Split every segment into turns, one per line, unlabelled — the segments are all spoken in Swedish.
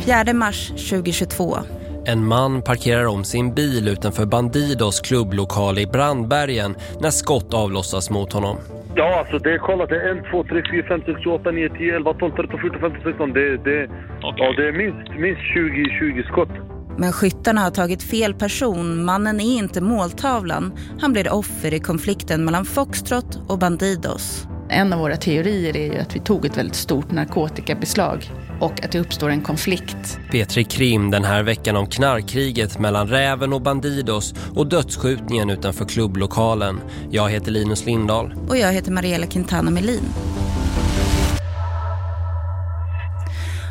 4 mars 2022.
En man parkerar om sin bil utanför Bandidos klubblokal i Brandbergen när skott avlossas mot honom.
Ja, alltså det är kolla, det är 1, 2, 3, 4, 5, 6, 7, 8, 9, 10, 11, 12, 13, 14, 15, 16. Det, det,
Okej.
ja, det är minst, minst 20, 20 skott.
Men skyttarna har tagit fel person. Mannen är inte måltavlan. Han blir offer i konflikten mellan Foxtrot och Bandidos.
En av våra teorier är ju att vi tog ett väldigt stort narkotikabeslag och att det uppstår en konflikt.
Petri Krim den här veckan om knarkkriget mellan Räven och Bandidos och dödsskjutningen utanför klubblokalen. Jag heter Linus Lindahl.
Och jag heter Mariella Quintana Melin.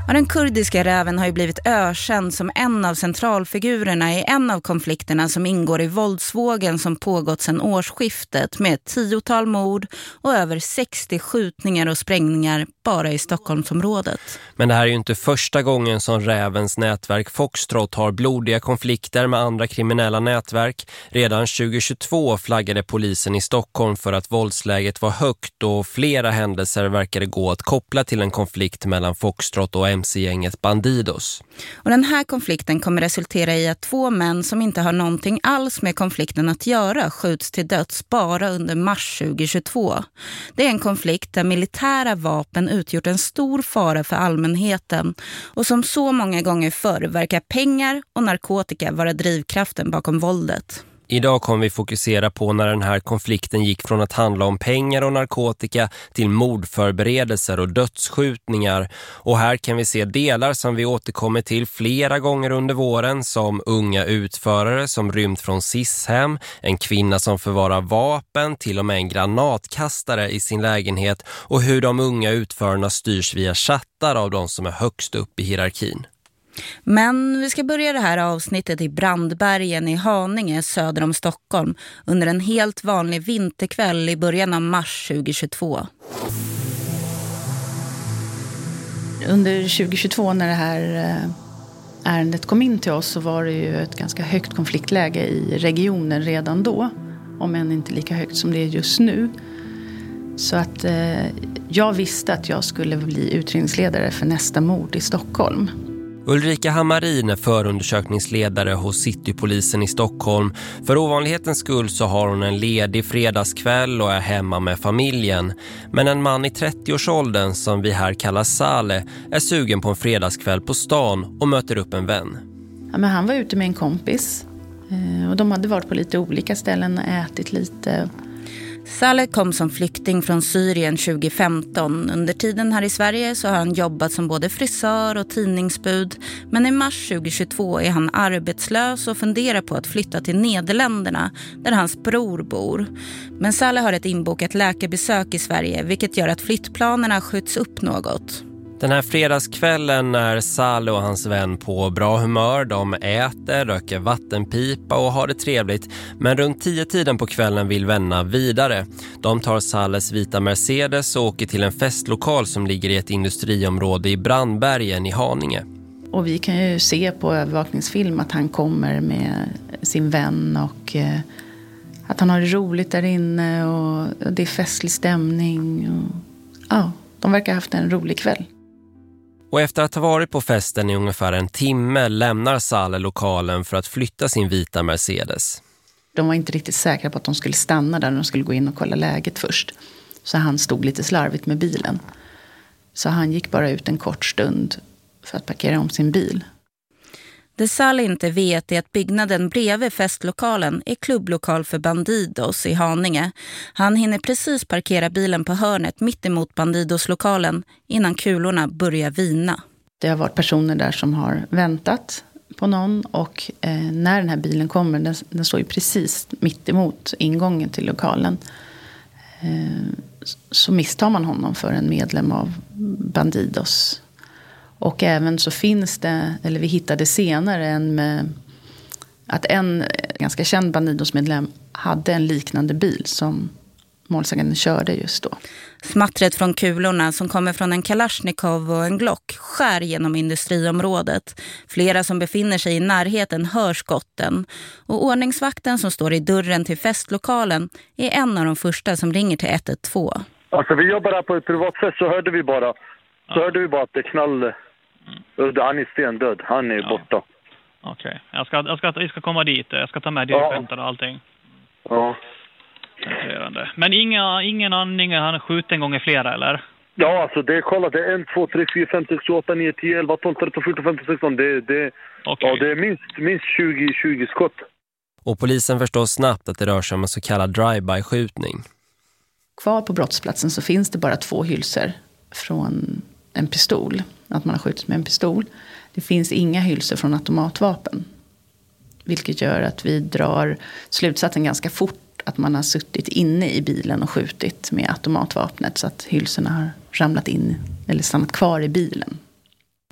Ja, den kurdiska räven har ju blivit ökänd som en av centralfigurerna i en av konflikterna som ingår i våldsvågen som pågått sedan årsskiftet med ett tiotal mord och över 60 skjutningar och sprängningar bara i Stockholmsområdet.
Men det här är ju inte första gången som Rävens nätverk Foxtrot har blodiga konflikter med andra kriminella nätverk. Redan 2022 flaggade polisen i Stockholm för att våldsläget var högt och flera händelser verkade gå att koppla till en konflikt mellan Foxtrot och MC-gänget Bandidos.
Och den här konflikten kommer resultera i att två män som inte har någonting alls med konflikten att göra skjuts till döds bara under mars 2022. Det är en konflikt där militära vapen utgjort en stor fara för allmänheten och som så många gånger förr verkar pengar och narkotika vara drivkraften bakom våldet.
Idag kommer vi fokusera på när den här konflikten gick från att handla om pengar och narkotika till mordförberedelser och dödsskjutningar. Och här kan vi se delar som vi återkommer till flera gånger under våren som unga utförare som rymt från SIS-hem, en kvinna som förvarar vapen, till och med en granatkastare i sin lägenhet och hur de unga utförarna styrs via chattar av de som är högst upp i hierarkin.
Men vi ska börja det här avsnittet i Brandbergen i Haninge söder om Stockholm under en helt vanlig vinterkväll i början av mars 2022.
Under 2022 när det här eh, ärendet kom in till oss så var det ju ett ganska högt konfliktläge i regionen redan då. Om än inte lika högt som det är just nu. Så att eh, jag visste att jag skulle bli utredningsledare för nästa mord i Stockholm.
Ulrika Hammarin är förundersökningsledare hos Citypolisen i Stockholm. För ovanlighetens skull så har hon en ledig fredagskväll och är hemma med familjen. Men en man i 30-årsåldern som vi här kallar Sale är sugen på en fredagskväll på stan och möter upp en vän.
Ja, men han var ute med en kompis. Eh, och de hade varit på lite olika ställen och ätit lite.
Saleh kom som flykting från Syrien 2015. Under tiden här i Sverige så har han jobbat som både frisör och tidningsbud. Men i mars 2022 är han arbetslös och funderar på att flytta till Nederländerna där hans bror bor. Men Saleh har ett inbokat läkarbesök i Sverige vilket gör att flyttplanerna skjuts upp något.
Den här fredagskvällen är Salo och hans vän på bra humör. De äter, röker vattenpipa och har det trevligt. Men runt tio tiden på kvällen vill vännerna vidare. De tar Sales vita Mercedes och åker till en festlokal som ligger i ett industriområde i Brandbergen i Haninge.
Och vi kan ju se på övervakningsfilm att han kommer med sin vän och eh, att han har det roligt där inne och det är festlig stämning. Och, ja, de verkar ha haft en rolig kväll.
Och efter att ha varit på festen i ungefär en timme lämnar Saleh lokalen för att flytta sin vita Mercedes.
De var inte riktigt säkra på att de skulle stanna där. De skulle gå in och kolla läget först. Så han stod lite slarvigt med bilen. Så han gick bara ut en kort stund för att parkera om sin bil.
Det Sally inte vet är att byggnaden bredvid festlokalen är klubblokal för Bandidos i Haninge. Han hinner precis parkera bilen på hörnet mitt emot Bandidos-lokalen innan kulorna börjar vina.
Det har varit personer där som har väntat på någon och eh, när den här bilen kommer, den, den står ju precis mitt emot ingången till lokalen. Eh, så misstar man honom för en medlem av Bandidos. Och även så finns det, eller vi hittade senare en med, att en ganska känd Bandidos-medlem hade en liknande bil som målsäganden körde just då.
Smattret från kulorna som kommer från en Kalashnikov och en Glock skär genom industriområdet. Flera som befinner sig i närheten hör skotten. Och ordningsvakten som står i dörren till festlokalen är en av de första som ringer till 112.
Alltså vi jobbar här på ett privatfest så hörde vi bara, så hörde vi bara att det knall, Mm. Han är stendöd. Han är ja. borta.
Okej. Okay. Jag, ska, jag, ska, jag ska komma dit. Jag ska ta med dirigenter och allting.
Ja.
Men inga, ingen andning, han har skjutit en gång i flera, eller?
Ja, alltså det är, kolla, det är 1, 2, 3, 4, 5, 6, 7, 8, 9, 10, 11, 12, 13, 14, 15, 16. Det, det, okay. ja, det är minst, minst 20, 20 skott.
Och polisen förstår snabbt att det rör sig om en så kallad drive-by-skjutning.
Kvar på brottsplatsen så finns det bara två hylsor från en pistol. Att man har skjutit med en pistol. Det finns inga hylsor från automatvapen. Vilket gör att vi drar slutsatsen ganska fort att man har suttit inne i bilen och skjutit med automatvapnet så att hylsorna har ramlat in eller stannat kvar i bilen.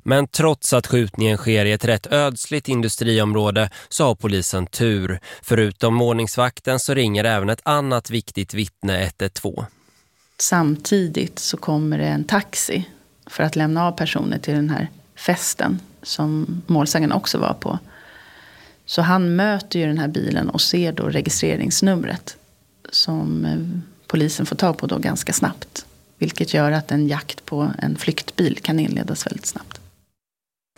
Men trots att skjutningen sker i ett rätt ödsligt industriområde så har polisen tur. Förutom ordningsvakten så ringer även ett annat viktigt vittne 112.
Samtidigt så kommer det en taxi för att lämna av personer till den här festen som målsägaren också var på. Så han möter ju den här bilen och ser då registreringsnumret som eh, polisen får tag på då ganska snabbt. Vilket gör att en jakt på en flyktbil kan inledas väldigt snabbt.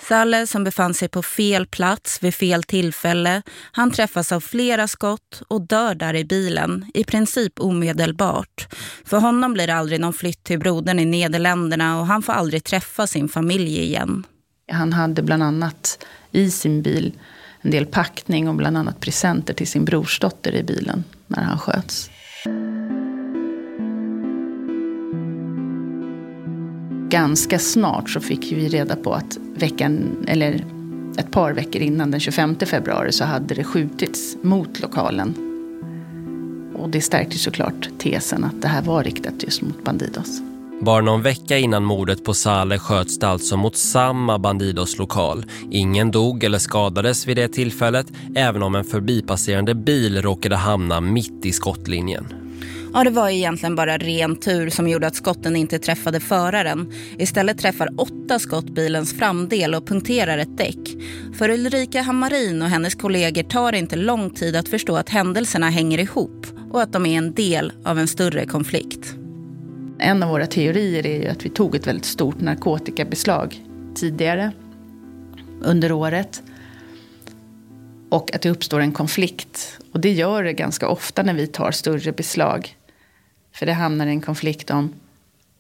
Salle som befann sig på fel plats vid fel tillfälle, han träffas av flera skott och dör där i bilen, i princip omedelbart. För honom blir det aldrig någon flytt till brodern i Nederländerna och han får aldrig träffa sin familj igen.
Han hade bland annat i sin bil en del packning och bland annat presenter till sin brorsdotter i bilen när han sköts. Ganska snart så fick vi reda på att veckan, eller ett par veckor innan den 25 februari så hade det skjutits mot lokalen. Och det stärkte såklart tesen att det här var riktat just mot Bandidos.
Bara någon vecka innan mordet på Saleh sköts det alltså mot samma Bandidos-lokal. Ingen dog eller skadades vid det tillfället, även om en förbipasserande bil råkade hamna mitt i skottlinjen.
Ja, det var egentligen bara ren tur som gjorde att skotten inte träffade föraren. Istället träffar åtta skott bilens framdel och punkterar ett däck. För Ulrika Hammarin och hennes kollegor tar det inte lång tid att förstå att händelserna hänger ihop och att de är en del av en större konflikt.
En av våra teorier är ju att vi tog ett väldigt stort narkotikabeslag tidigare under året. Och att det uppstår en konflikt. Och det gör det ganska ofta när vi tar större beslag. För det hamnar i en konflikt om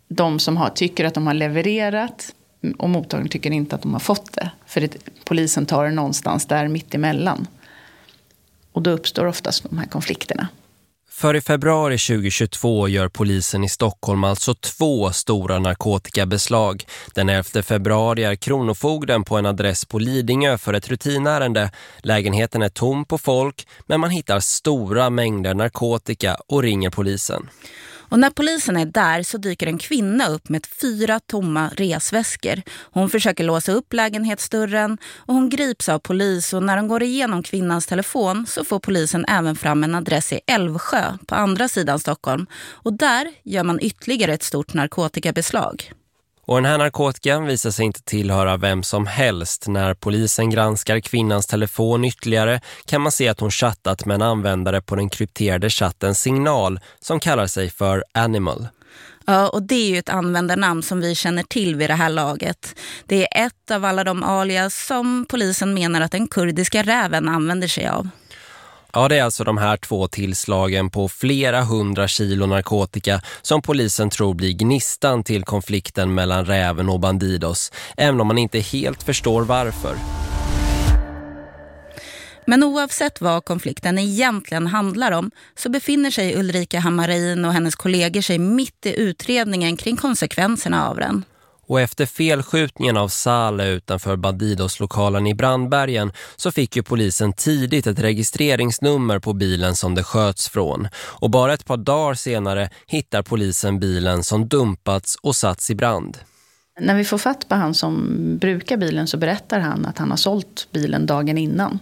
de som har, tycker att de har levererat och mottagaren tycker inte att de har fått det. För det, polisen tar det någonstans där mittemellan. Och då uppstår oftast de här konflikterna.
För i februari 2022 gör polisen i Stockholm alltså två stora narkotikabeslag. Den 11 februari är kronofogden på en adress på Lidingö för ett rutinärende. Lägenheten är tom på folk men man hittar stora mängder narkotika och ringer polisen.
Och när polisen är där så dyker en kvinna upp med fyra tomma resväskor. Hon försöker låsa upp lägenhetsdörren och hon grips av polis och när hon går igenom kvinnans telefon så får polisen även fram en adress i Älvsjö på andra sidan Stockholm. Och där gör man ytterligare ett stort narkotikabeslag.
Och den här narkotikan visar sig inte tillhöra vem som helst. När polisen granskar kvinnans telefon ytterligare kan man se att hon chattat med en användare på den krypterade chatten Signal som kallar sig för Animal.
Ja, och det är ju ett användarnamn som vi känner till vid det här laget. Det är ett av alla de alias som polisen menar att den kurdiska räven använder sig av.
Ja, det är alltså de här två tillslagen på flera hundra kilo narkotika som polisen tror blir gnistan till konflikten mellan räven och bandidos, även om man inte helt förstår varför.
Men oavsett vad konflikten egentligen handlar om så befinner sig Ulrika Hammarin och hennes kollegor sig mitt i utredningen kring konsekvenserna av den.
Och efter felskjutningen av Sale utanför Bandidos-lokalen i Brandbergen så fick ju polisen tidigt ett registreringsnummer på bilen som det sköts från. Och bara ett par dagar senare hittar polisen bilen som dumpats och satts i brand.
När vi får fatt på han som brukar bilen så berättar han att han har sålt bilen dagen innan.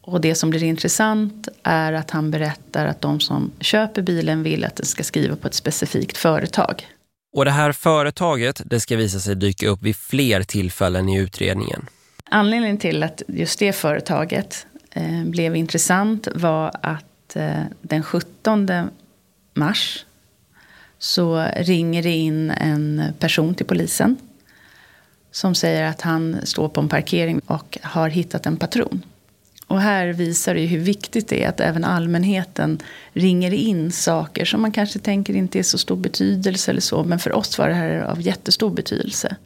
Och det som blir intressant är att han berättar att de som köper bilen vill att den ska skriva på ett specifikt företag.
Och det här företaget det ska visa sig dyka upp vid fler tillfällen i utredningen.
Anledningen till att just det företaget eh, blev intressant var att eh, den 17 mars så ringer det in en person till polisen. som säger att han står på en parkering och har hittat en patron. Och här visar det hur viktigt det är att även allmänheten ringer in saker som man kanske tänker inte är så stor betydelse eller så. Men för oss var det här av jättestor betydelse.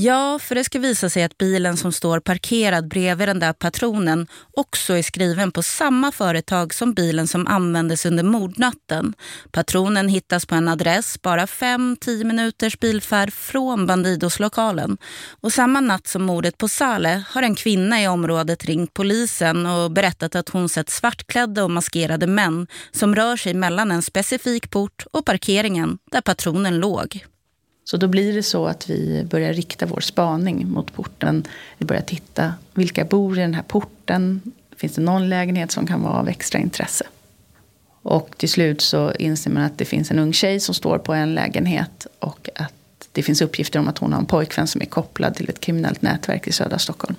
Ja, för det ska visa sig att bilen som står parkerad bredvid den där patronen också är skriven på samma företag som bilen som användes under mordnatten. Patronen hittas på en adress bara 5-10 minuters bilfärd från Bandidos-lokalen. Och samma natt som mordet på Sale har en kvinna i området ringt polisen och berättat att hon sett svartklädda och maskerade män som rör sig mellan en specifik port och parkeringen där patronen låg.
Så då blir det så att vi börjar rikta vår spaning mot porten. Vi börjar titta, vilka bor i den här porten? Finns det någon lägenhet som kan vara av extra intresse? Och till slut så inser man att det finns en ung tjej som står på en lägenhet och att det finns uppgifter om att hon har en pojkvän som är kopplad till ett kriminellt nätverk i södra Stockholm.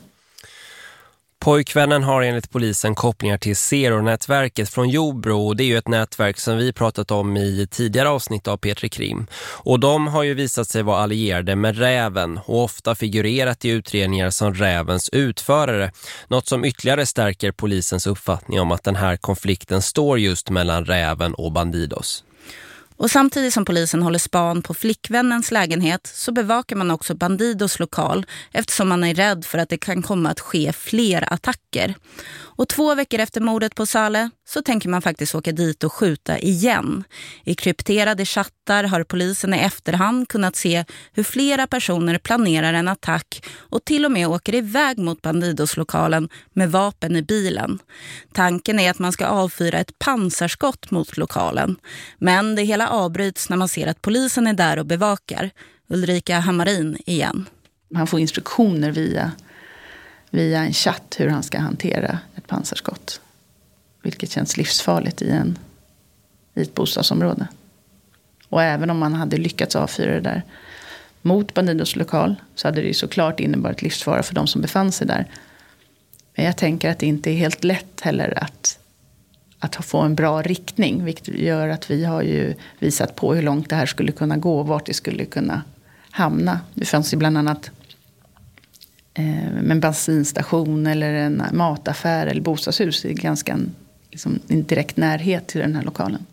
Pojkvännen har enligt polisen kopplingar till Zero-nätverket från Jobro och det är ju ett nätverk som vi pratat om i tidigare avsnitt av Petri Krim. Och de har ju visat sig vara allierade med räven och ofta figurerat i utredningar som rävens utförare. Något som ytterligare stärker polisens uppfattning om att den här konflikten står just mellan räven och bandidos.
Och samtidigt som polisen håller span på flickvännens lägenhet så bevakar man också Bandidos lokal eftersom man är rädd för att det kan komma att ske fler attacker. Och två veckor efter mordet på Sale så tänker man faktiskt åka dit och skjuta igen. I krypterade chattar har polisen i efterhand kunnat se hur flera personer planerar en attack och till och med åker iväg mot Bandidos-lokalen med vapen i bilen. Tanken är att man ska avfyra ett pansarskott mot lokalen. Men det hela avbryts när man ser att polisen är där och bevakar. Ulrika Hammarin igen.
Man får instruktioner via via en chatt hur han ska hantera ett pansarskott. Vilket känns livsfarligt i, en, i ett bostadsområde. Och även om man hade lyckats avfyra det där mot Bandidos lokal så hade det ju såklart inneburit livsfara för de som befann sig där. Men jag tänker att det inte är helt lätt heller att, att få en bra riktning. Vilket gör att vi har ju visat på hur långt det här skulle kunna gå och vart det skulle kunna hamna. Det fanns ju bland annat eh, en bensinstation eller en mataffär eller bostadshus i ganska liksom, en direkt närhet till den här lokalen.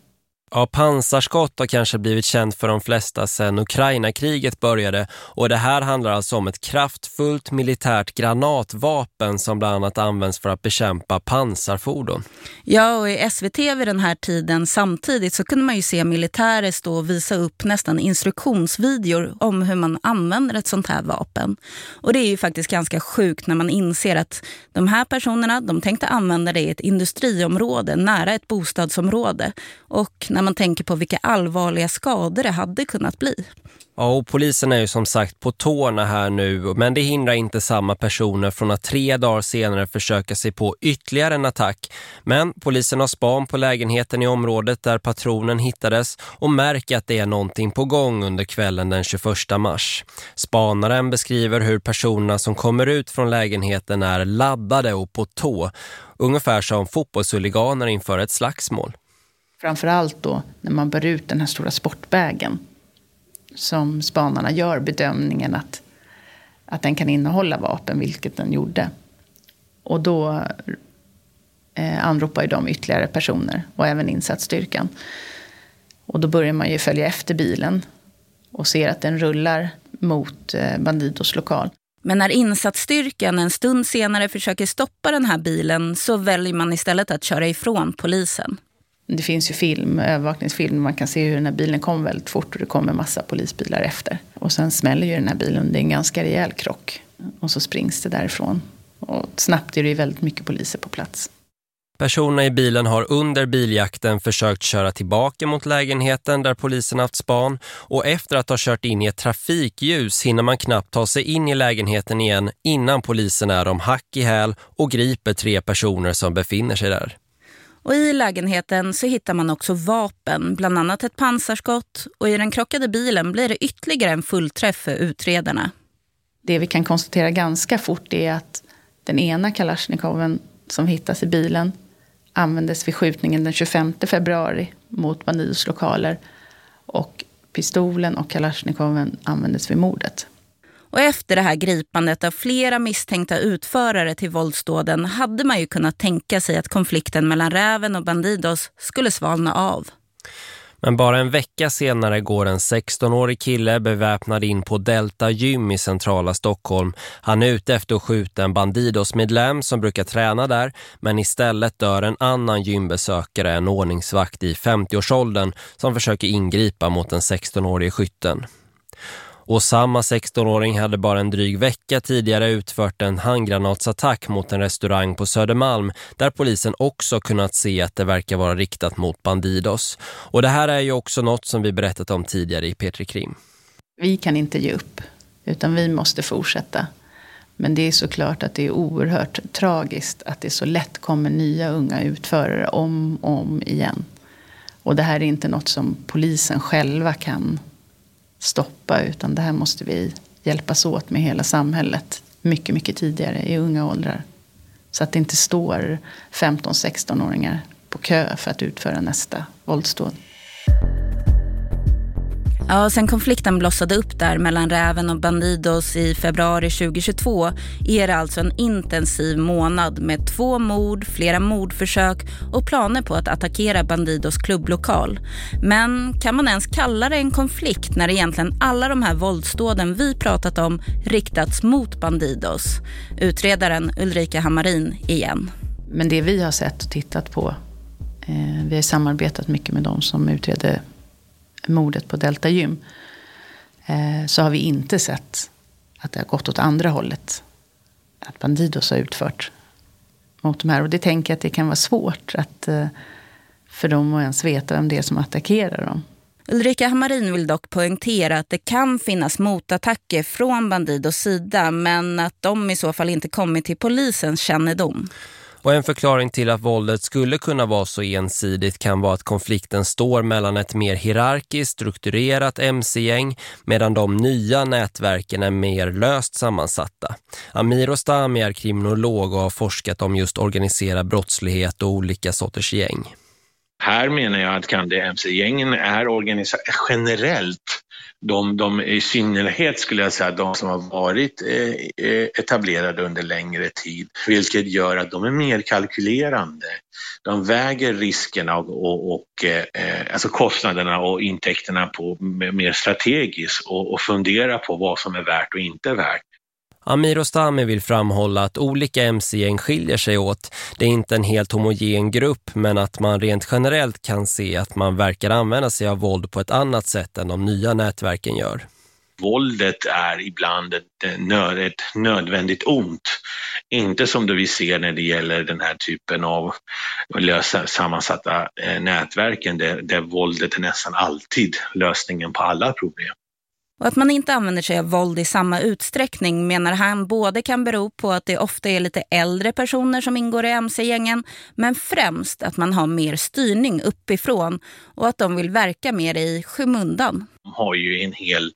Ja, pansarskott har kanske blivit känt för de flesta sedan Ukraina-kriget började och det här handlar alltså om ett kraftfullt militärt granatvapen som bland annat används för att bekämpa pansarfordon.
Ja, och i SVT vid den här tiden samtidigt så kunde man ju se militärer stå och visa upp nästan instruktionsvideor om hur man använder ett sånt här vapen. Och det är ju faktiskt ganska sjukt när man inser att de här personerna de tänkte använda det i ett industriområde nära ett bostadsområde och när man tänker på vilka allvarliga skador det hade kunnat bli.
Ja, och polisen är ju som sagt på tårna här nu, men det hindrar inte samma personer från att tre dagar senare försöka sig på ytterligare en attack. Men polisen har span på lägenheten i området där patronen hittades och märker att det är någonting på gång under kvällen den 21 mars. Spanaren beskriver hur personerna som kommer ut från lägenheten är laddade och på tå, ungefär som fotbollshuliganer inför ett slagsmål.
Framförallt då när man bär ut den här stora sportbägen. Som spanarna gör bedömningen att, att den kan innehålla vapen, vilket den gjorde. Och då eh, anropar ju de ytterligare personer och även insatsstyrkan. Och då börjar man ju följa efter bilen och ser att den rullar mot eh, Bandidos lokal.
Men när insatsstyrkan en stund senare försöker stoppa den här bilen så väljer man istället att köra ifrån polisen.
Det finns ju film, övervakningsfilm, man kan se hur den här bilen kom väldigt fort och det kommer massa polisbilar efter. Och sen smäller ju den här bilen, det är en ganska rejäl krock. Och så springs det därifrån. Och snabbt är det ju väldigt mycket poliser på plats.
Personerna i bilen har under biljakten försökt köra tillbaka mot lägenheten där polisen haft span och efter att ha kört in i ett trafikljus hinner man knappt ta sig in i lägenheten igen innan polisen är om hack i häl och griper tre personer som befinner sig där.
Och i lägenheten så hittar man också vapen, bland annat ett pansarskott och i den krockade bilen blir det ytterligare en fullträff för utredarna.
Det vi kan konstatera ganska fort är att den ena Kalashnikoven som hittas i bilen användes vid skjutningen den 25 februari mot Bandidos lokaler och pistolen och Kalashnikoven användes vid mordet.
Och efter det här gripandet av flera misstänkta utförare till våldsdåden hade man ju kunnat tänka sig att konflikten mellan Räven och Bandidos skulle svalna av.
Men bara en vecka senare går en 16-årig kille beväpnad in på Delta Gym i centrala Stockholm. Han är ute efter att skjuta en Bandidos-medlem som brukar träna där men istället dör en annan gymbesökare, en ordningsvakt i 50-årsåldern som försöker ingripa mot den 16-årige skytten. Och samma 16-åring hade bara en dryg vecka tidigare utfört en handgranatsattack mot en restaurang på Södermalm där polisen också kunnat se att det verkar vara riktat mot Bandidos. Och det här är ju också något som vi berättat om tidigare i Petri Krim.
Vi kan inte ge upp utan vi måste fortsätta. Men det är såklart att det är oerhört tragiskt att det så lätt kommer nya unga utförare om och om igen. Och det här är inte något som polisen själva kan stoppa utan det här måste vi hjälpas åt med hela samhället mycket, mycket tidigare i unga åldrar. Så att det inte står 15-16-åringar på kö för att utföra nästa våldsdåd.
Ja, sen konflikten blossade upp där mellan Räven och Bandidos i februari 2022 är det alltså en intensiv månad med två mord, flera mordförsök och planer på att attackera Bandidos klubblokal. Men kan man ens kalla det en konflikt när egentligen alla de här våldsdåden vi pratat om riktats mot Bandidos? Utredaren Ulrika Hammarin igen.
Men det vi har sett och tittat på, eh, vi har samarbetat mycket med de som utreder mordet på Delta Gym. Eh, så har vi inte sett att det har gått åt andra hållet. Att Bandidos har utfört mot de här. Och det tänker jag att det kan vara svårt att, eh, för dem att ens veta vem det är som attackerar dem.
Ulrika Hammarin vill dock poängtera att det kan finnas motattacker från Bandidos sida men att de i så fall inte kommit till polisens kännedom.
Och en förklaring till att våldet skulle kunna vara så ensidigt kan vara att konflikten står mellan ett mer hierarkiskt strukturerat MC-gäng medan de nya nätverken är mer löst sammansatta. Amir Ostami är kriminolog och har forskat om just organiserad brottslighet och olika sorters gäng.
Här menar jag att Kande MC-gängen är generellt de, de i synnerhet skulle jag säga de som har varit eh, eh, etablerade under längre tid, vilket gör att de är mer kalkylerande. De väger riskerna och, och, och eh, eh alltså kostnaderna och intäkterna på mer strategiskt och, och funderar på vad som är värt och inte värt.
Amir Ostami vill framhålla att olika MC-gäng skiljer sig åt. Det är inte en helt homogen grupp men att man rent generellt kan se att man verkar använda sig av våld på ett annat sätt än de nya nätverken gör.
Våldet är ibland ett, nödvändigt ont. Inte som det vi ser när det gäller den här typen av lösa, sammansatta eh, nätverken där, där våldet är nästan alltid lösningen på alla problem.
Och att man inte använder sig av våld i samma utsträckning menar han både kan bero på att det ofta är lite äldre personer som ingår i MC-gängen men främst att man har mer styrning uppifrån och att de vill verka mer i skymundan.
De har ju en hel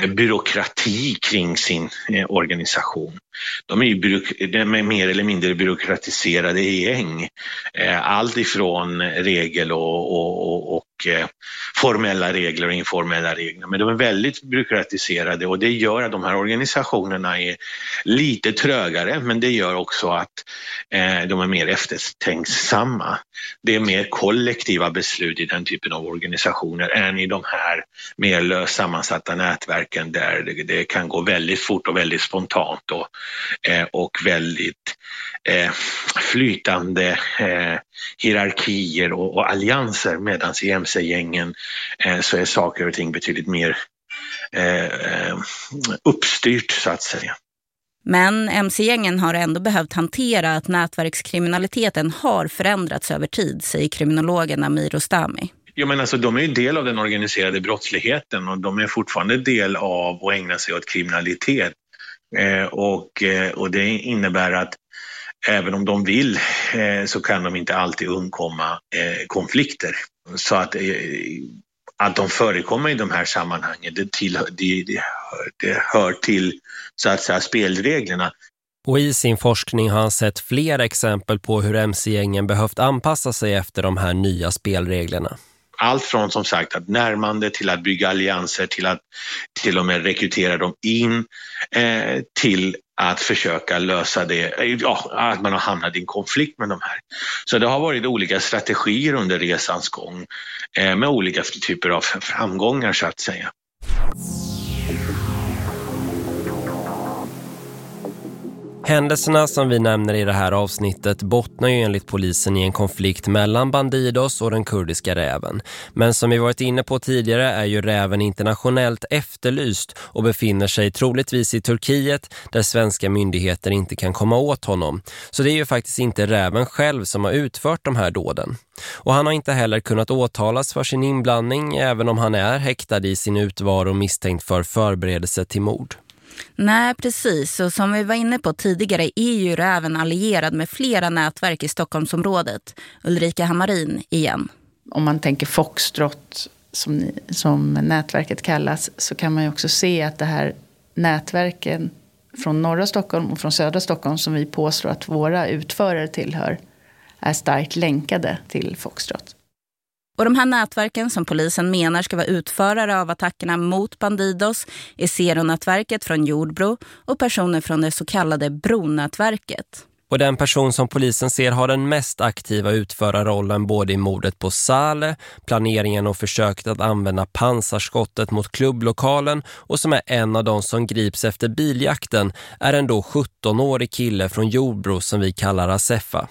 Eh, byråkrati kring sin eh, organisation. De är ju de är mer eller mindre byråkratiserade gäng. Eh, allt ifrån regel och, och, och, och formella regler och informella regler. Men de är väldigt byråkratiserade och det gör att de här organisationerna är lite trögare men det gör också att de är mer eftertänksamma. Det är mer kollektiva beslut i den typen av organisationer än i de här mer löst sammansatta nätverken där det, det, kan gå väldigt fort och väldigt spontant och, eh, och väldigt eh, flytande eh, hierarkier och, och, allianser medan i MC-gängen eh, så är saker och ting betydligt mer eh, eh uppstyrt så att säga.
Men MC-gängen har ändå behövt hantera att nätverkskriminaliteten har förändrats över tid, säger kriminologen Amir Ostami.
Jo, men alltså, de är ju del av den organiserade brottsligheten och de är fortfarande del av och ägnar sig åt kriminalitet. Eh, och, eh, och det innebär att även om de vill eh, så kan de inte alltid undkomma eh, konflikter. Så att, eh, att de förekommer i de här sammanhangen, det, tillhör, det, det, det hör till så att säga, spelreglerna.
Och i sin forskning har han sett flera exempel på hur MC-gängen behövt anpassa sig efter de här nya spelreglerna
allt från som sagt att närmande till att bygga allianser till att till och med rekrytera dem in eh, till att försöka lösa det, eh, ja, att man har hamnat i en konflikt med de här. Så det har varit olika strategier under resans gång eh, med olika typer av framgångar så att säga.
Händelserna som vi nämner i det här avsnittet bottnar ju enligt polisen i en konflikt mellan Bandidos och den kurdiska räven. Men som vi varit inne på tidigare är ju räven internationellt efterlyst och befinner sig troligtvis i Turkiet där svenska myndigheter inte kan komma åt honom. Så det är ju faktiskt inte räven själv som har utfört de här dåden. Och han har inte heller kunnat åtalas för sin inblandning även om han är häktad i sin utvaro misstänkt för förberedelse till mord.
Nej, precis. Och som vi var inne på tidigare är ju även allierad med flera nätverk i Stockholmsområdet. Ulrika Hammarin igen.
Om man tänker Foxtrot som, ni, som nätverket kallas så kan man ju också se att det här nätverken från norra Stockholm och från södra Stockholm som vi påstår att våra utförare tillhör är starkt länkade till Foxtrot.
Och de här nätverken som polisen menar ska vara utförare av attackerna mot Bandidos är Zeronätverket från Jordbro och personer från det så kallade Bronätverket.
Och den person som polisen ser har den mest aktiva utförarrollen både i mordet på Sale, planeringen och försöket att använda pansarskottet mot klubblokalen och som är en av de som grips efter biljakten är en då 17-årig kille från Jordbro som vi kallar Asefa.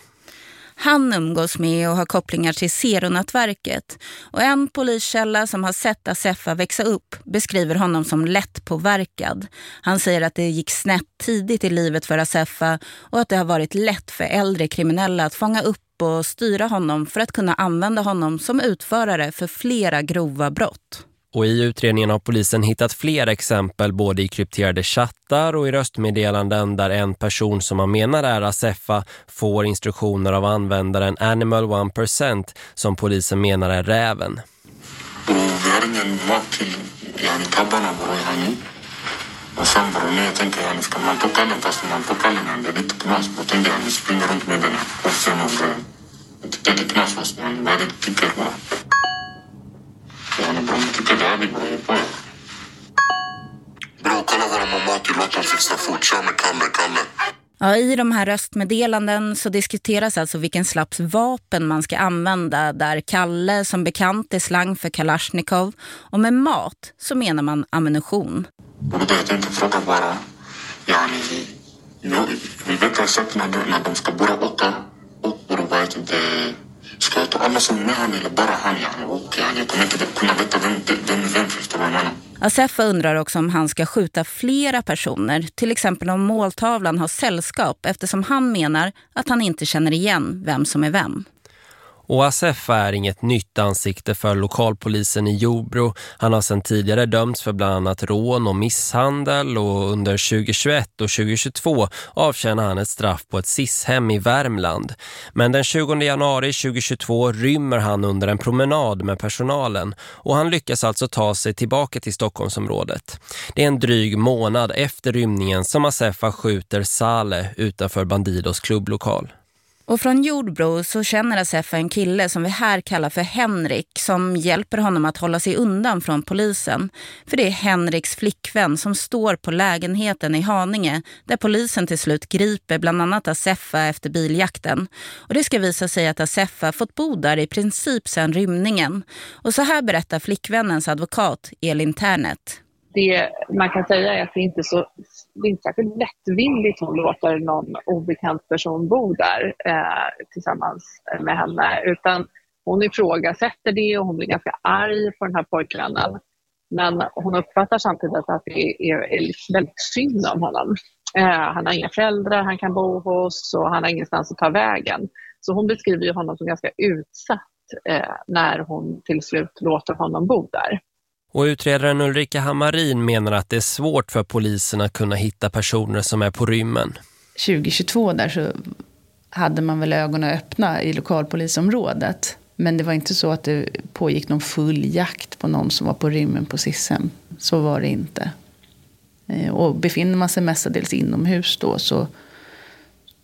Han umgås med och har kopplingar till Zeronätverket Och en poliskälla som har sett Asefa växa upp beskriver honom som lättpåverkad. Han säger att det gick snett tidigt i livet för Asefa och att det har varit lätt för äldre kriminella att fånga upp och styra honom för att kunna använda honom som utförare för flera grova brott.
Och i utredningen har polisen hittat fler exempel både i krypterade chattar och i röstmeddelanden där en person som man menar är Asefa får instruktioner av användaren Animal 1% som polisen menar är räven.
Bro, vi har ingen mat till yani, tabbarna bro, yani. Och sen bro, nu jag tänker yani, ska man ta kallen fast man tar kallen det är lite knas. Då tänker jag, springer runt med den här Och sen, jag tycker det är knas fast man bara tycker bro, tycker det är vi bro, på. Bro, kolla våra mamma till låt dem fixa fort. Kör med Kalle, Kalle.
Ja, I de här röstmeddelanden så diskuteras alltså vilken slags vapen man ska använda där Kalle som bekant är slang för Kalashnikov och med mat så menar man ammunition.
Jag tänkte fråga bara, yani, jag, vi vet exakt när, när de ska börja åka och vad heter det, ska jag ta alla som är med han eller bara han yani? Och yani, jag kommer inte kunna veta vem, vem, vem förstår vad jag menar.
Asefa undrar också om han ska skjuta flera personer, till exempel om måltavlan har sällskap eftersom han menar att han inte känner igen vem som är vem.
Och Assefa är inget nytt ansikte för lokalpolisen i Jordbro. Han har sedan tidigare dömts för bland annat rån och misshandel och under 2021 och 2022 avtjänar han ett straff på ett sishem i Värmland. Men den 20 januari 2022 rymmer han under en promenad med personalen och han lyckas alltså ta sig tillbaka till Stockholmsområdet. Det är en dryg månad efter rymningen som Asefa skjuter Sale utanför Bandidos klubblokal.
Och från Jordbro så känner Assefa en kille som vi här kallar för Henrik som hjälper honom att hålla sig undan från polisen. För det är Henriks flickvän som står på lägenheten i Haninge där polisen till slut griper bland annat Asefa efter biljakten. Och det ska visa sig att Asefa fått bo där i princip sedan rymningen. Och så här berättar flickvännens advokat Elin Ternet.
det man kan säga är att det inte är så det är inte särskilt lättvindigt hon låter någon obekant person bo där eh, tillsammans med henne. Utan hon ifrågasätter det och hon blir ganska arg på den här pojkvännen. Men hon uppfattar samtidigt att det är, är liksom väldigt synd om honom. Eh, han har inga föräldrar han kan bo hos och han har ingenstans att ta vägen. Så hon beskriver ju honom som ganska utsatt eh, när hon till slut låter honom bo där.
Och utredaren Ulrika Hammarin menar att det är svårt för polisen att kunna hitta personer som är på rymmen.
2022 där så hade man väl ögonen öppna i lokalpolisområdet. Men det var inte så att det pågick någon full jakt på någon som var på rymmen på Sissem. Så var det inte. Eh, och befinner man sig mestadels inomhus då så,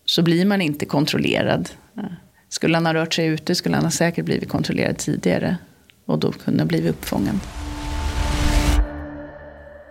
så blir man inte kontrollerad. Eh, skulle han ha rört sig ute skulle han ha säkert blivit kontrollerad tidigare. och då kunna bli uppfången.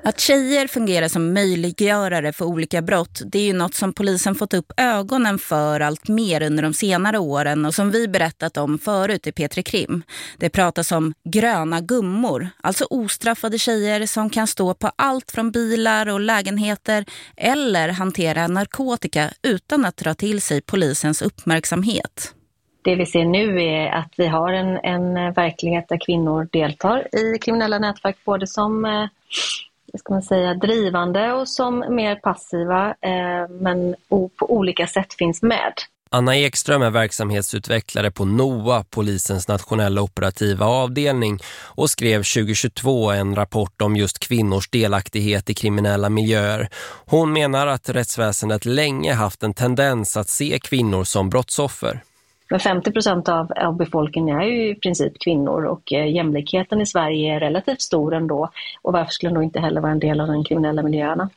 Att tjejer fungerar som möjliggörare för olika brott det är ju något som polisen fått upp ögonen för allt mer under de senare åren och som vi berättat om förut i Petri Krim. Det pratas om gröna gummor, alltså ostraffade tjejer som kan stå på allt från bilar och lägenheter eller hantera narkotika utan att dra till sig polisens uppmärksamhet.
Det vi ser nu är att vi har en, en verklighet där kvinnor deltar i kriminella nätverk både som eh, ska man säga, drivande och som mer passiva eh, men på olika sätt finns med.
Anna Ekström är verksamhetsutvecklare på NOA, polisens nationella operativa avdelning och skrev 2022 en rapport om just kvinnors delaktighet i kriminella miljöer. Hon menar att rättsväsendet länge haft en tendens att se kvinnor som brottsoffer.
Men 50 procent av, av befolkningen är ju i princip kvinnor och eh, jämlikheten i Sverige är relativt stor ändå. Och varför skulle de då inte heller vara en del av de kriminella miljöerna?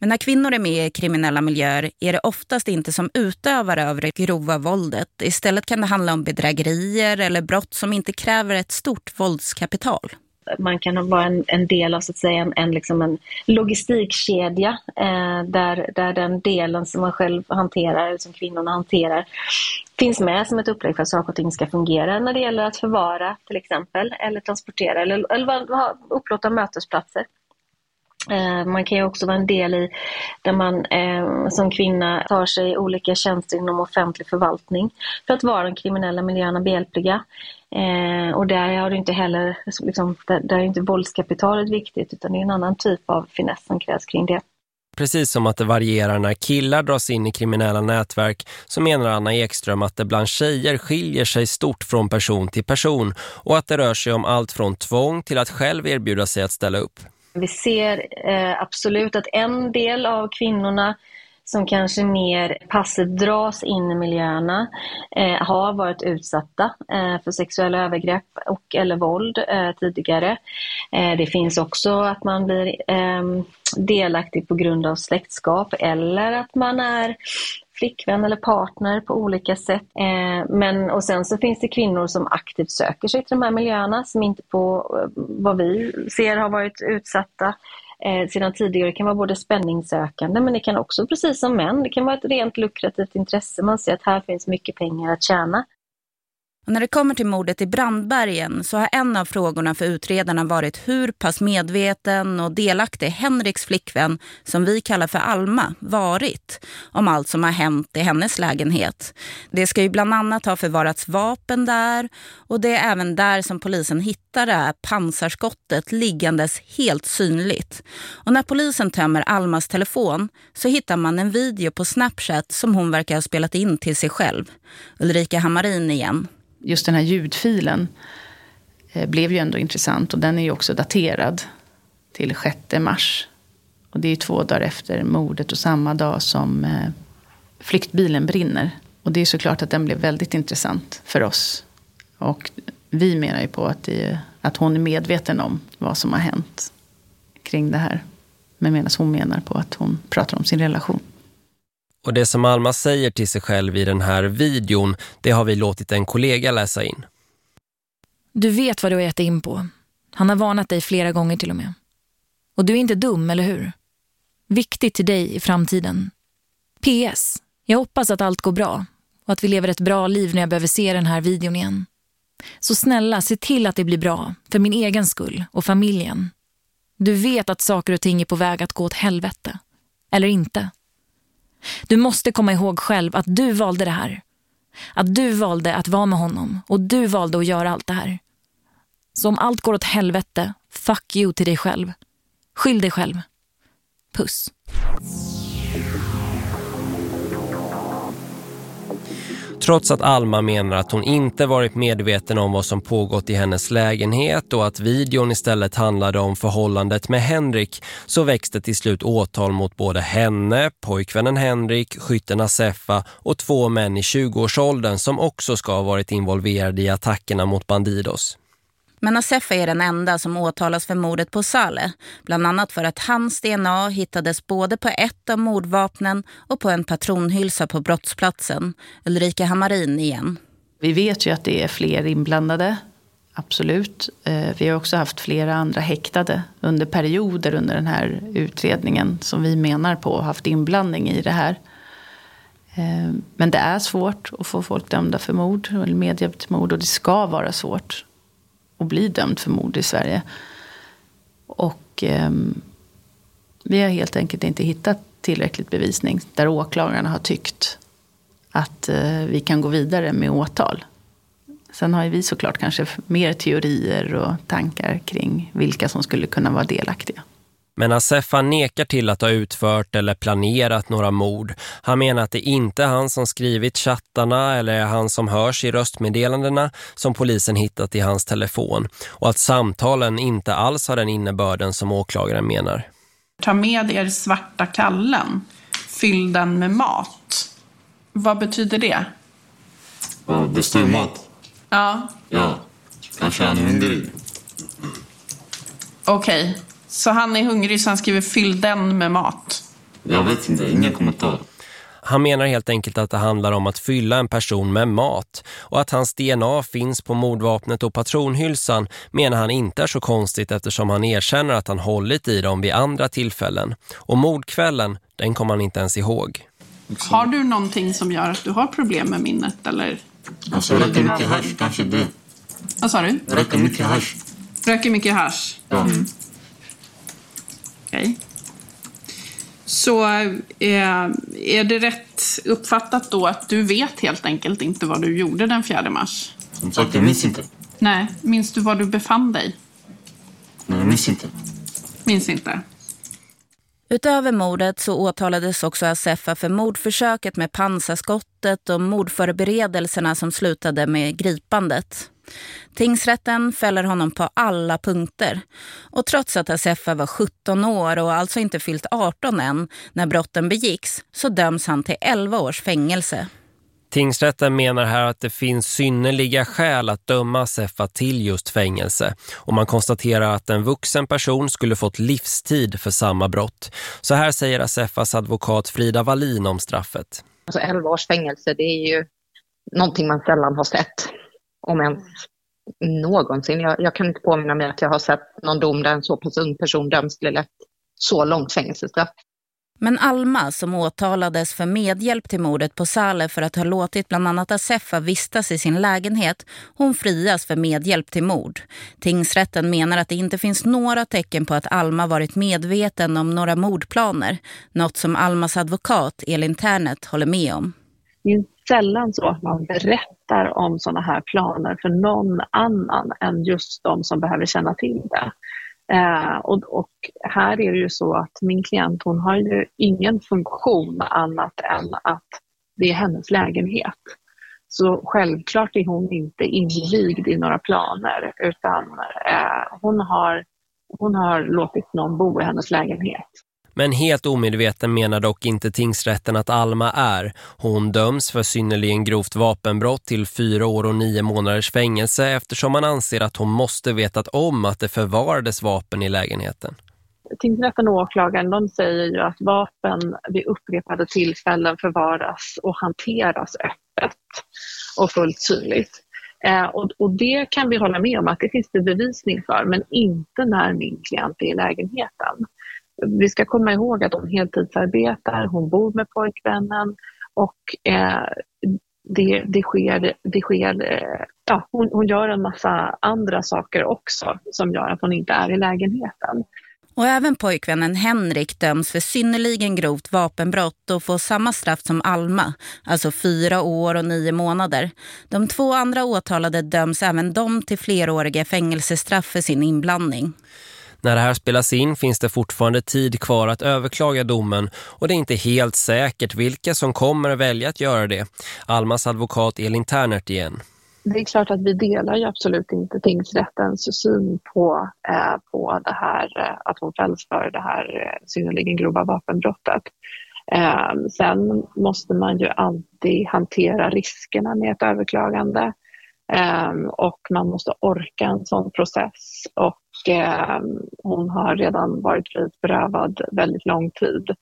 Men när kvinnor är med i kriminella miljöer är det oftast inte som utövare av det grova våldet. Istället kan det handla om bedrägerier eller brott som inte kräver ett stort våldskapital
man kan vara en, en del av så att säga, en, en, liksom en logistikkedja eh, där, där den delen som man själv hanterar, eller som kvinnorna hanterar, finns med som ett upplägg för att saker och ting ska fungera när det gäller att förvara till exempel, eller transportera eller, eller upplåta mötesplatser. Eh, man kan ju också vara en del i där man eh, som kvinna tar sig olika tjänster inom offentlig förvaltning för att vara de kriminella miljöerna behjälpliga. Eh, och där har du inte heller, liksom, där, där är inte våldskapitalet viktigt utan det är en annan typ av finess som krävs kring det.
Precis som att det varierar när killar dras in i kriminella nätverk så menar Anna Ekström att det bland tjejer skiljer sig stort från person till person och att det rör sig om allt från tvång till att själv erbjuda sig att ställa upp.
Vi ser eh, absolut att en del av kvinnorna som kanske mer passivt dras in i miljöerna eh, har varit utsatta eh, för sexuella övergrepp och eller våld eh, tidigare. Eh, det finns också att man blir ehm, delaktig på grund av släktskap eller att man är flickvän eller partner på olika sätt. Eh, men, och sen så finns det kvinnor som aktivt söker sig till de här miljöerna som inte på eh, vad vi ser har varit utsatta eh, sedan tidigare. Det kan vara både spänningssökande men det kan också, precis som män, det kan vara ett rent lukrativt intresse. Man ser att här finns mycket pengar att tjäna.
Och när det kommer till mordet i Brandbergen så har en av frågorna för utredarna varit hur pass medveten och delaktig Henriks flickvän, som vi kallar för Alma, varit om allt som har hänt i hennes lägenhet. Det ska ju bland annat ha förvarats vapen där och det är även där som polisen hittar det här pansarskottet liggandes helt synligt. Och när polisen tömmer Almas telefon så hittar man en video på Snapchat som hon verkar ha spelat in till sig själv. Ulrika Hammarin igen
just den här ljudfilen eh, blev ju ändå intressant och den är ju också daterad till 6 mars. Och det är två dagar efter mordet och samma dag som eh, flyktbilen brinner. Och det är såklart att den blev väldigt intressant för oss. Och vi menar ju på att, det, att hon är medveten om vad som har hänt kring det här. Men medan hon menar på att hon pratar om sin relation.
Och det som Alma säger till sig själv i den här videon, det har vi låtit en kollega läsa in.
Du vet vad du har gett in på. Han har varnat dig flera gånger till och med. Och du är inte dum, eller hur? Viktigt till dig i framtiden. PS. Jag hoppas att allt går bra och att vi lever ett bra liv när jag behöver se den här videon igen. Så snälla, se till att det blir bra, för min egen skull och familjen. Du vet att saker och ting är på väg att gå åt helvete. Eller inte. Du måste komma ihåg själv att du valde det här. Att du valde att vara med honom och du valde att göra allt det här. Så om allt går åt helvete, fuck you till dig själv. Skyll dig själv. Puss.
Trots att Alma menar att hon inte varit medveten om vad som pågått i hennes lägenhet och att videon istället handlade om förhållandet med Henrik så växte till slut åtal mot både henne, pojkvännen Henrik, skytten Seffa och två män i 20-årsåldern som också ska ha varit involverade i attackerna mot Bandidos.
Men Asef är den enda som åtalas för mordet på Saleh. Bland annat för att hans DNA hittades både på ett av mordvapnen och på en patronhylsa på brottsplatsen. Ulrika Hammarin igen.
Vi vet ju att det är fler inblandade. absolut. Eh, vi har också haft flera andra häktade under perioder under den här utredningen som vi menar på har haft inblandning i det här. Eh, men det är svårt att få folk dömda för mord eller medhjälp till mord och det ska vara svårt och bli dömd för mord i Sverige. Och eh, vi har helt enkelt inte hittat tillräckligt bevisning där åklagarna har tyckt att eh, vi kan gå vidare med åtal. Sen har ju vi såklart kanske mer teorier och tankar kring vilka som skulle kunna vara delaktiga.
Men Assefa nekar till att ha utfört eller planerat några mord. Han menar att det inte är han som skrivit chattarna eller är han som hörs i röstmeddelandena som polisen hittat i hans telefon. Och att samtalen inte alls har den innebörden som åklagaren menar.
Ta med er svarta kallen. Fyll den med mat. Vad betyder det?
Ja, beställ mat.
Ja.
Ja, kanske han är hungrig.
Okej. Okay. Så han är hungrig så han skriver fyll den med mat.
Jag vet inte, ingen kommentar.
Han menar helt enkelt att det handlar om att fylla en person med mat och att hans DNA finns på mordvapnet och patronhylsan menar han inte är så konstigt eftersom han erkänner att han hållit i dem vid andra tillfällen. Och mordkvällen, den kommer han inte ens ihåg.
Har du någonting som gör att du har problem med minnet eller?
Alltså röker mycket hash, kanske det.
Vad sa du?
Röker mycket hash.
Röker mycket hash?
Ja. Mm.
Okej. Okay. Så eh, är det rätt uppfattat då att du vet helt enkelt inte vad du gjorde den 4 mars?
Som sagt, jag minns inte.
Nej, minns du var du befann dig?
Nej, jag minns inte.
Minns inte.
Utöver mordet så åtalades också Asefa för mordförsöket med pansarskottet och mordförberedelserna som slutade med gripandet. Tingsrätten fäller honom på alla punkter. Och trots att Asefa var 17 år och alltså inte fyllt 18 än när brotten begicks så döms han till 11 års fängelse.
Tingsrätten menar här att det finns synnerliga skäl att döma Seffa till just fängelse. Och man konstaterar att en vuxen person skulle fått livstid för samma brott. Så här säger Aseffas advokat Frida Wallin om straffet.
Alltså 11 års fängelse, det är ju någonting man sällan har sett. Om ens någonsin. Jag, jag kan inte påminna mig att jag har sett någon dom där en så pass ung person döms till ett så långt fängelsestraff.
Men Alma, som åtalades för medhjälp till mordet på Saleh för att ha låtit bland annat Asefa vistas i sin lägenhet, hon frias för medhjälp till mord. Tingsrätten menar att det inte finns några tecken på att Alma varit medveten om några mordplaner. Något som Almas advokat Elin Ternet håller med om.
Det är sällan så att man berättar om sådana här planer för någon annan än just de som behöver känna till det. Eh, och, och, här är det ju så att min klient hon har ju ingen funktion annat än att det är hennes lägenhet. Så självklart är hon inte invigd i några planer utan eh, hon, har, hon har låtit någon bo i hennes lägenhet.
Men helt omedveten menar dock inte tingsrätten att Alma är. Hon döms för synnerligen grovt vapenbrott till fyra år och nio månaders fängelse eftersom man anser att hon måste vetat om att det förvarades vapen i lägenheten.
Tingsrätten och åklagaren de säger ju att vapen vid upprepade tillfällen förvaras och hanteras öppet och fullt synligt. Eh, och, och, det kan vi hålla med om att det finns det bevisning för men inte när min klient är i lägenheten vi ska komma ihåg att hon heltidsarbetar, hon bor med pojkvännen och eh, det, det sker, det sker eh, ja, hon, hon gör en massa andra saker också som gör att hon inte är i lägenheten.
Och även pojkvännen Henrik döms för synnerligen grovt vapenbrott och får samma straff som Alma, alltså fyra år och nio månader. De två andra åtalade döms även de till fleråriga fängelsestraff för sin inblandning.
När det här spelas in finns det fortfarande tid kvar att överklaga domen och det är inte helt säkert vilka som kommer att välja att göra det. Almas advokat Elin Ternert igen.
Det är klart att vi delar ju absolut inte tingsrättens syn på, eh, på det här, eh, att hon fälls för det här eh, synnerligen grova vapenbrottet. Eh, sen måste man ju alltid hantera riskerna med ett överklagande. eh, och man måste orka en sån process och eh, hon har redan varit frihetsberövad väldigt lång tid.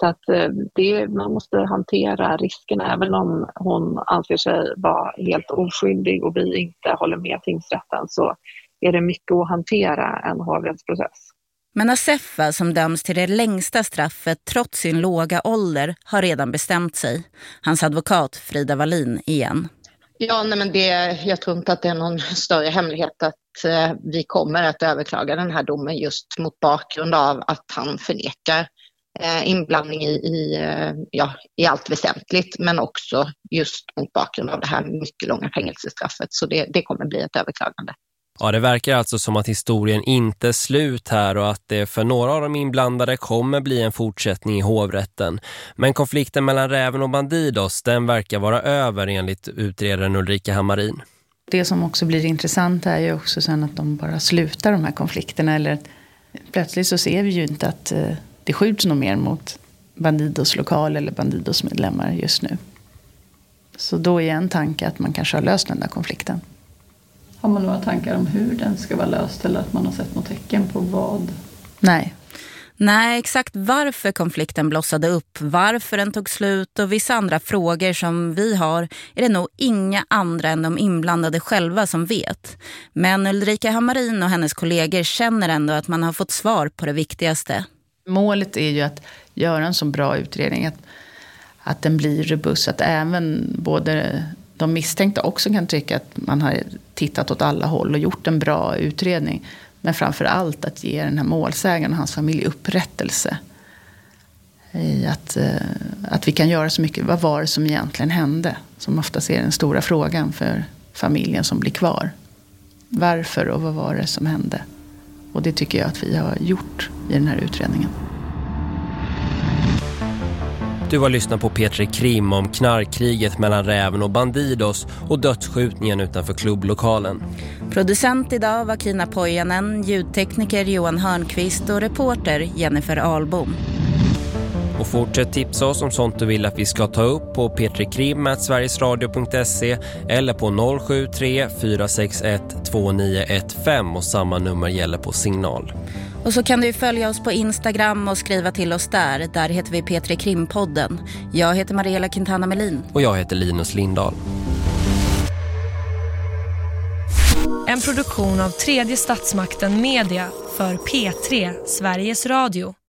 Så att eh, det, man måste hantera riskerna även om hon anser sig vara helt oskyldig och vi inte håller med tingsrätten så är det mycket att hantera en hovrättsprocess.
Men Asefa som döms till det längsta straffet trots sin låga ålder har redan bestämt sig. Hans advokat Frida Wallin igen.
Ja, nej men det, jag tror inte att det är någon större hemlighet att eh, vi kommer att överklaga den här domen just mot bakgrund av att han förnekar eh, inblandning i, i, eh, ja, i allt väsentligt, men också just mot bakgrund av det här mycket långa fängelsestraffet. Så det, det kommer bli ett överklagande.
Ja, det verkar alltså som att historien inte är slut här och att det för några av de inblandade kommer bli en fortsättning i hovrätten. Men konflikten mellan Räven och Bandidos, den verkar vara över enligt utredaren Ulrika Hammarin.
Det som också blir intressant är ju också sen att de bara slutar de här konflikterna. Eller plötsligt så ser vi ju inte att eh, det skjuts något mer mot Bandidos lokal eller Bandidos medlemmar just nu. Så då är en tanke att man kanske har löst den där konflikten.
Har man några tankar om hur den ska vara löst eller att man har sett något tecken på vad?
Nej.
Nej, exakt varför konflikten blossade upp, varför den tog slut och vissa andra frågor som vi har är det nog inga andra än de inblandade själva som vet. Men Ulrika Hammarin och hennes kollegor känner ändå att man har fått svar på det viktigaste.
Målet är ju att göra en så bra utredning att, att den blir robust, att även både de misstänkta också kan tycka att man har tittat åt alla håll och gjort en bra utredning. Men framför allt att ge den här målsägaren och hans familj upprättelse. I att, eh, att vi kan göra så mycket. Vad var det som egentligen hände? Som oftast är den stora frågan för familjen som blir kvar. Varför och vad var det som hände? Och det tycker jag att vi har gjort i den här utredningen.
Du har lyssnat på Petri Krim om knarkkriget mellan Räven och Bandidos och dödsskjutningen utanför klubblokalen.
Producent idag var Kina Pojanen, ljudtekniker Johan Hörnqvist och reporter Jennifer Albom.
Och fortsätt tipsa oss om sånt du vill att vi ska ta upp på petrikrim.sverigesradio.se eller på 073 461 2915 och samma nummer gäller på signal.
Och så kan du följa oss på Instagram och skriva till oss där. Där heter vi Petri Krimpodden. Jag heter Mariella Quintana Melin.
Och jag heter Linus Lindahl.
En produktion av tredje statsmakten Media för P3 Sveriges Radio.